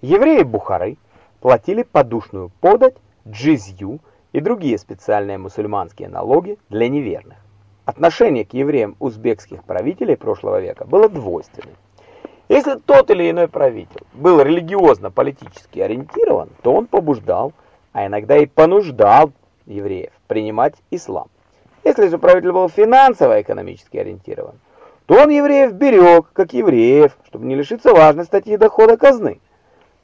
Евреи Бухары платили подушную подать, джизью и другие специальные мусульманские налоги для неверных. Отношение к евреям узбекских правителей прошлого века было двойственным. Если тот или иной правитель был религиозно-политически ориентирован, то он побуждал, а иногда и понуждал евреев принимать ислам. Если же правитель был финансово-экономически ориентирован, то он евреев берег, как евреев, чтобы не лишиться важной статьи дохода казны.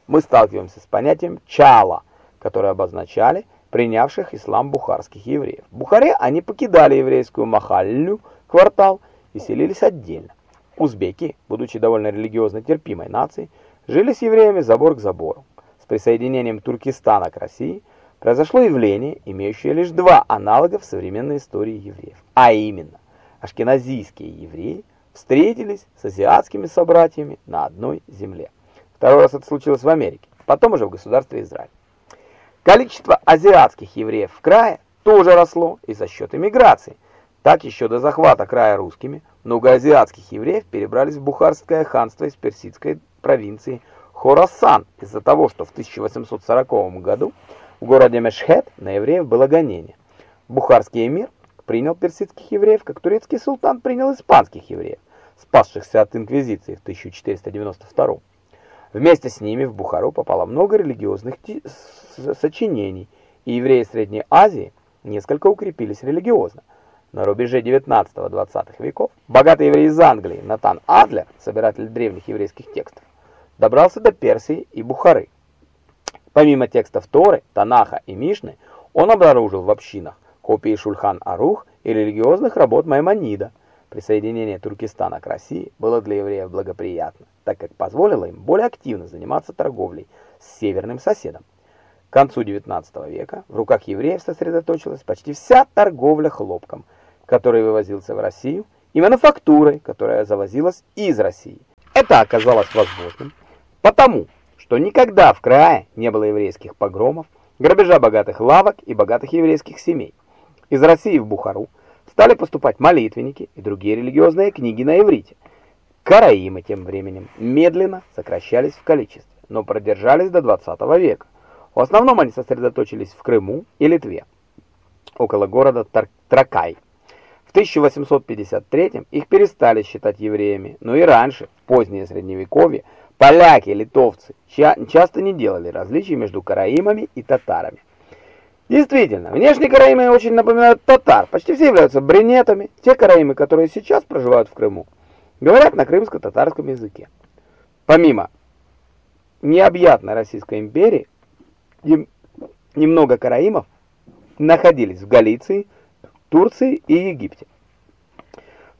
Мы сталкиваемся с понятием «чала», которое обозначали принявших ислам бухарских евреев. В Бухаре они покидали еврейскую махаллю, квартал, и селились отдельно. Узбеки, будучи довольно религиозно терпимой нацией, жили с евреями забор к забору. С присоединением Туркестана к России произошло явление, имеющее лишь два аналога в современной истории евреев. А именно, ашкеназийские евреи встретились с азиатскими собратьями на одной земле. Второй раз это случилось в Америке, потом уже в государстве Израиль. Количество азиатских евреев в крае тоже росло и за счет иммиграции. Так еще до захвата края русскими много азиатских евреев перебрались в Бухарское ханство из персидской провинции Хорасан из-за того, что в 1840 году в городе Мешхет на евреев было гонение. Бухарский эмир принял персидских евреев, как турецкий султан принял испанских евреев, спасшихся от инквизиции в 1492 Вместе с ними в Бухару попало много религиозных сочинений, и евреи Средней Азии несколько укрепились религиозно. На рубеже 19-20 веков богатый еврей из Англии Натан Адлер, собиратель древних еврейских текстов, добрался до Персии и Бухары. Помимо текстов Торы, Танаха и Мишны, он обнаружил в общинах копии Шульхан-Арух и религиозных работ Маймонида. Присоединение Туркестана к России было для евреев благоприятно, так как позволило им более активно заниматься торговлей с северным соседом. К концу XIX века в руках евреев сосредоточилась почти вся торговля хлопком, который вывозился в Россию, и мануфактурой, которая завозилась из России. Это оказалось возможным, потому что никогда в крае не было еврейских погромов, грабежа богатых лавок и богатых еврейских семей. Из России в Бухару стали поступать молитвенники и другие религиозные книги на иврите. Караимы тем временем медленно сокращались в количестве, но продержались до 20 века. В основном они сосредоточились в Крыму и Литве, около города Тар Тракай. 1853 их перестали считать евреями, но и раньше, в позднее средневековье, поляки, литовцы часто не делали различий между караимами и татарами. Действительно, внешне караимы очень напоминают татар, почти все являются бринетами, те караимы, которые сейчас проживают в Крыму, говорят на крымско-татарском языке. Помимо необъятной Российской империи, немного караимов находились в Галиции, Турции и Египте.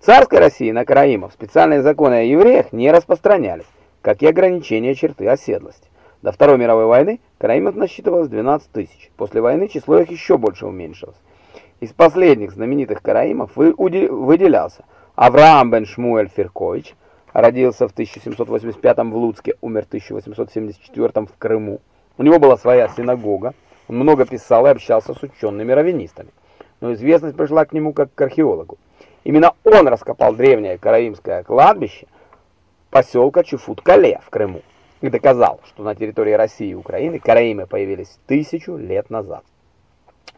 В царской России на караимов специальные законы о евреях не распространялись, как и ограничения черты оседлости. До Второй мировой войны караимов насчитывалось 12 тысяч. После войны число их еще больше уменьшилось. Из последних знаменитых караимов выделялся Авраам бен Шмуэль Феркович, родился в 1785 в Луцке, умер в 1874 в Крыму. У него была своя синагога, он много писал и общался с учеными-раввинистами но известность пришла к нему как к археологу. Именно он раскопал древнее караимское кладбище поселка Чуфут-Кале в Крыму и доказал, что на территории России и Украины караимы появились тысячу лет назад.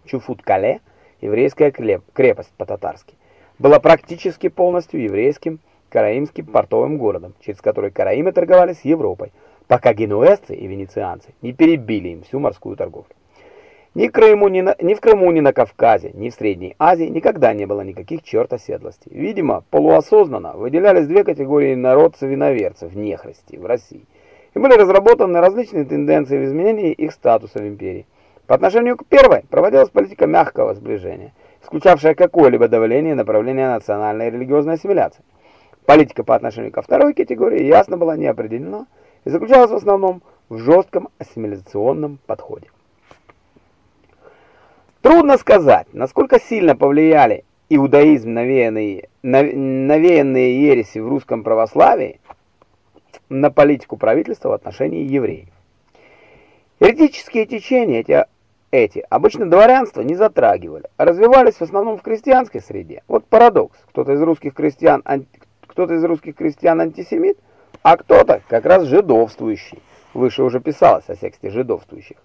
Чуфут-Кале, еврейская крепость по-татарски, была практически полностью еврейским караимским портовым городом, через который караимы торговали с Европой, пока генуэзцы и венецианцы не перебили им всю морскую торговлю. Ни, Крыму, ни, на, ни в Крыму, ни на Кавказе, ни в Средней Азии никогда не было никаких черт оседлости. Видимо, полуосознанно выделялись две категории народцев-иноверцев нехристи в России. И были разработаны различные тенденции в изменении их статуса в империи. По отношению к первой проводилась политика мягкого сближения, исключавшая какое-либо давление и направление национальной и религиозной ассимиляции. Политика по отношению ко второй категории ясно была не определена и заключалась в основном в жестком ассимиляционном подходе. Трудно сказать, насколько сильно повлияли иудаизм, навеянные, навеянные ереси в русском православии на политику правительства в отношении евреев. Еретические течения эти, эти обычно дворянство не затрагивали, а развивались в основном в крестьянской среде. Вот парадокс. Кто-то из русских крестьян кто-то из русских крестьян антисемит, а кто-то как раз жидовствующий. выше уже писалось о секте жидовствующих.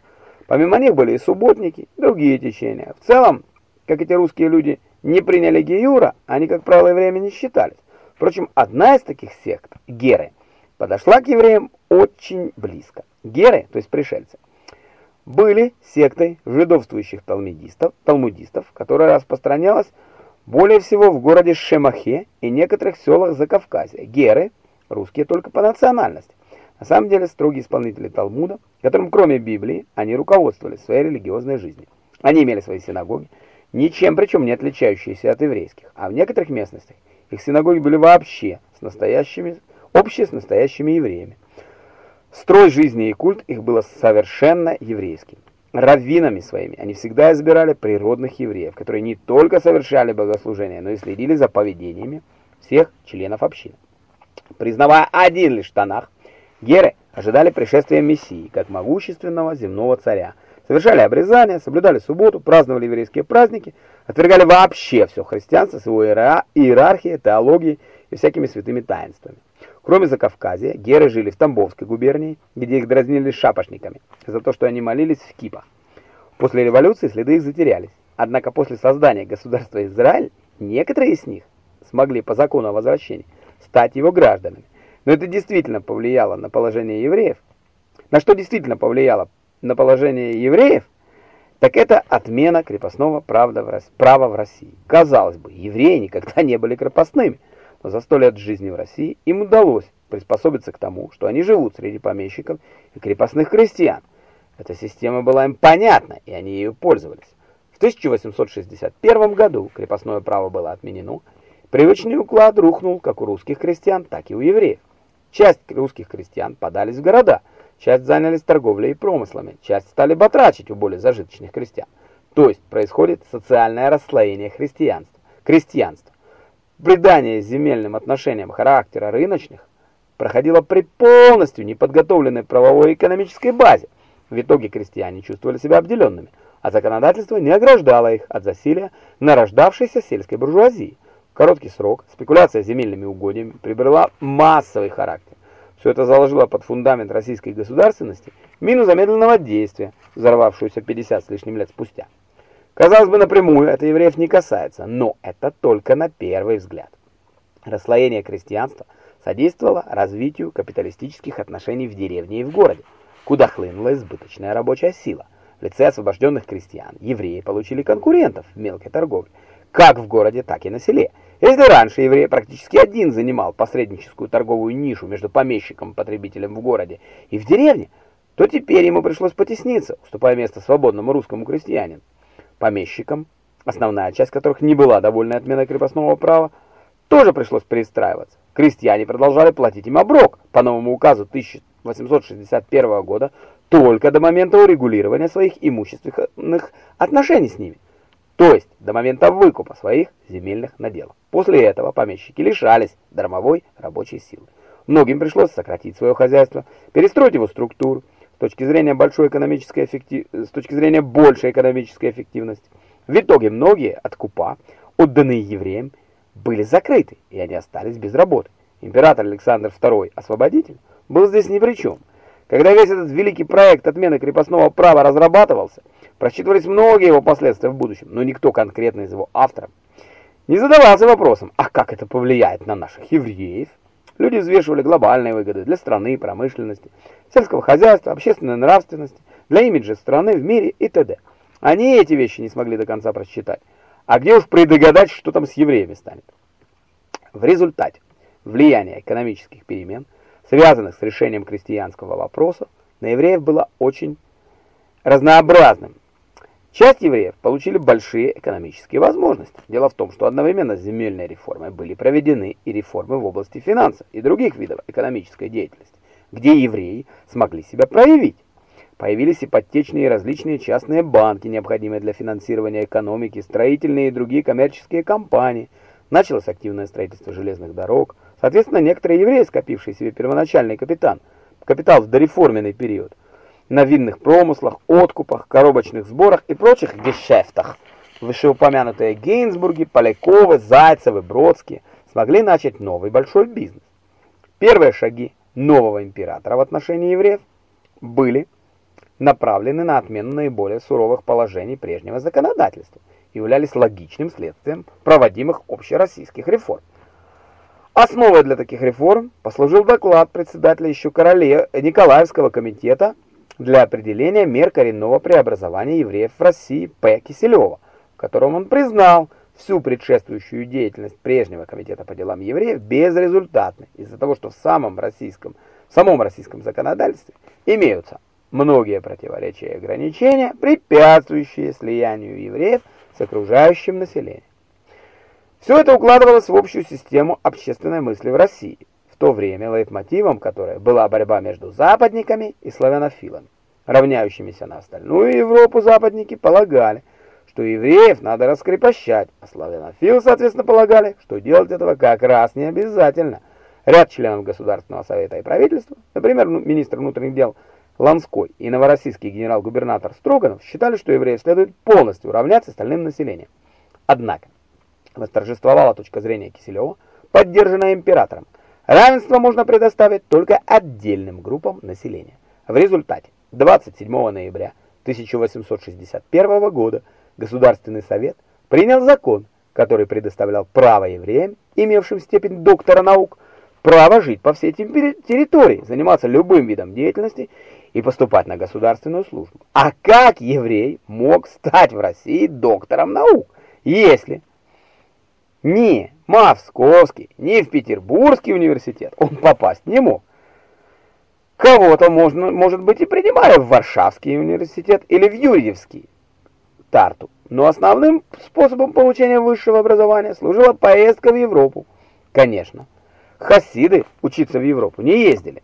Помимо них были и субботники, и другие течения. В целом, как эти русские люди не приняли Геюра, они, как правило, евреями не считались. Впрочем, одна из таких сект, Геры, подошла к евреям очень близко. Геры, то есть пришельцы, были сектой жидовствующих талмудистов, талмудистов, которая распространялась более всего в городе Шемахе и некоторых селах Закавказья. Геры, русские только по национальности. На самом деле строгие исполнители Талмуда, которым кроме Библии они руководствовались своей религиозной жизнью. Они имели свои синагоги, ничем причем не отличающиеся от еврейских, а в некоторых местностях их синагоги были вообще с настоящими, общие с настоящими евреями. Строй жизни и культ их было совершенно еврейским. Раввинами своими они всегда избирали природных евреев, которые не только совершали богослужения, но и следили за поведениями всех членов общины. Признавая один лишь Танах, геры ожидали пришествия Мессии, как могущественного земного царя, совершали обрезания, соблюдали субботу, праздновали еврейские праздники, отвергали вообще все христианство с его иерархией, теологией и всякими святыми таинствами. Кроме Закавказья, геры жили в Тамбовской губернии, где их дразнили шапошниками, за то, что они молились в кипах. После революции следы их затерялись. Однако после создания государства Израиль, некоторые из них смогли по закону о возвращении стать его гражданами. Но это действительно повлияло на положение евреев. На что действительно повлияло на положение евреев? Так это отмена крепостного права в России. Казалось бы, евреи никогда не были крепостными – за сто лет жизни в России им удалось приспособиться к тому, что они живут среди помещиков и крепостных крестьян. Эта система была им понятна, и они ею пользовались. В 1861 году крепостное право было отменено, привычный уклад рухнул как у русских крестьян, так и у евреев. Часть русских крестьян подались в города, часть занялись торговлей и промыслами, часть стали батрачить у более зажиточных крестьян. То есть происходит социальное расслоение христианства, крестьянства. Придание земельным отношениям характера рыночных проходило при полностью неподготовленной правовой и экономической базе. В итоге крестьяне чувствовали себя обделенными, а законодательство не ограждало их от засилия нарождавшейся сельской буржуазии. В короткий срок спекуляция земельными угодьями приобрела массовый характер. Все это заложило под фундамент российской государственности мину замедленного действия, взорвавшуюся 50 с лишним лет спустя. Казалось бы, напрямую это евреев не касается, но это только на первый взгляд. Расслоение крестьянства содействовало развитию капиталистических отношений в деревне и в городе, куда хлынула избыточная рабочая сила. В лице освобожденных крестьян евреи получили конкурентов в мелкой торговле, как в городе, так и на селе. Если раньше еврей практически один занимал посредническую торговую нишу между помещиком и потребителем в городе и в деревне, то теперь ему пришлось потесниться, уступая место свободному русскому крестьянину помещикам, основная часть которых не была довольна отменой крепостного права, тоже пришлось перестраиваться. Крестьяне продолжали платить им оброк по новому указу 1861 года только до момента урегулирования своих имущественных отношений с ними, то есть до момента выкупа своих земельных наделов. После этого помещики лишались дармовой рабочей силы. Многим пришлось сократить свое хозяйство, перестроить его структуру, точки зрения большой экономической эффектив... с точки зрения большей экономической эффективности. В итоге многие откупа, отданные евреям, были закрыты, и они остались без работы. Император Александр II, освободитель, был здесь ни при чем. Когда весь этот великий проект отмены крепостного права разрабатывался, просчитывались многие его последствия в будущем, но никто конкретно из его авторов не задавался вопросом, а как это повлияет на наших евреев? Люди взвешивали глобальные выгоды для страны, промышленности, сельского хозяйства, общественной нравственности, для имиджа страны в мире и т.д. Они эти вещи не смогли до конца просчитать. А где уж предугадать, что там с евреями станет? В результате влияние экономических перемен, связанных с решением крестьянского вопроса, на евреев было очень разнообразным. Часть евреев получили большие экономические возможности. Дело в том, что одновременно с земельной реформой были проведены и реформы в области финансов и других видов экономической деятельности, где евреи смогли себя проявить. Появились ипотечные и различные частные банки, необходимые для финансирования экономики, строительные и другие коммерческие компании. Началось активное строительство железных дорог. Соответственно, некоторые евреи, скопившие себе первоначальный капитал, капитал в дореформенный период, на винных промыслах, откупах, коробочных сборах и прочих гешефтах. Вышеупомянутые Гейнсбурги, Поляковы, Зайцевы, Бродские смогли начать новый большой бизнес. Первые шаги нового императора в отношении евреев были направлены на отмену наиболее суровых положений прежнего законодательства, являлись логичным следствием проводимых общероссийских реформ. Основой для таких реформ послужил доклад председателя еще короле Николаевского комитета для определения мер коренного преобразования евреев в России П. Киселева, в котором он признал всю предшествующую деятельность прежнего комитета по делам евреев безрезультатной из-за того, что в самом российском, в самом российском законодательстве имеются многие противоречия и ограничения, препятствующие слиянию евреев с окружающим населением. Все это укладывалось в общую систему общественной мысли в России, то время лейтмотивом которой была борьба между западниками и славянофилами. Равняющимися на остальную Европу западники полагали, что евреев надо раскрепощать, а славянофилы, соответственно, полагали, что делать этого как раз не обязательно. Ряд членов Государственного совета и правительства, например, ну, министр внутренних дел Ланской и новороссийский генерал-губернатор Строганов считали, что евреев следует полностью уравнять с остальным населением. Однако, восторжествовала точка зрения Киселева, поддержанная императором. Равенство можно предоставить только отдельным группам населения. В результате 27 ноября 1861 года Государственный совет принял закон, который предоставлял право евреям, имевшим степень доктора наук, право жить по всей территории, заниматься любым видом деятельности и поступать на государственную службу. А как еврей мог стать в России доктором наук, если ни Московский, ни в Петербургский университет он попасть не мог. Кого-то можно, может быть, и принимали в Варшавский университет или в Юрьевский Тарту. Но основным способом получения высшего образования служила поездка в Европу. Конечно, хасиды учиться в Европу не ездили.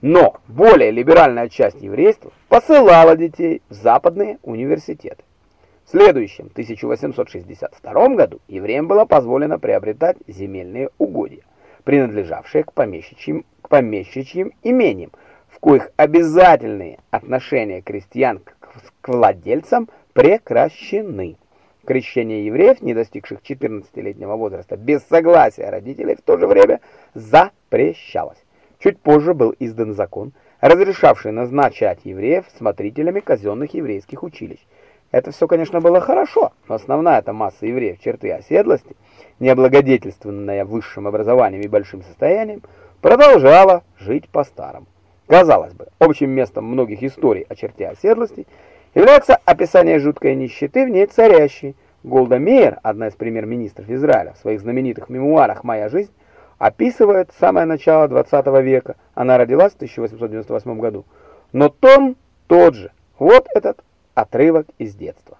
Но более либеральная часть еврейства посылала детей в западные университеты. В следующем, 1862 году, евреям было позволено приобретать земельные угодья, принадлежавшие к помещичьим, к помещичьим имениям, в коих обязательные отношения крестьян к, к владельцам прекращены. Крещение евреев, не достигших 14-летнего возраста, без согласия родителей, в то же время запрещалось. Чуть позже был издан закон, разрешавший назначать евреев смотрителями казенных еврейских училищ. Это все, конечно, было хорошо, но основная эта масса евреев черты оседлости, необлагодетельственная высшим образованием и большим состоянием, продолжала жить по-старому. Казалось бы, общим местом многих историй о черте оседлости является описание жуткой нищеты в ней царящей. Голда Меир, одна из премьер-министров Израиля, в своих знаменитых мемуарах «Моя жизнь», описывает самое начало 20 века. Она родилась в 1898 году. Но тон тот же. Вот этот отрывок из детства.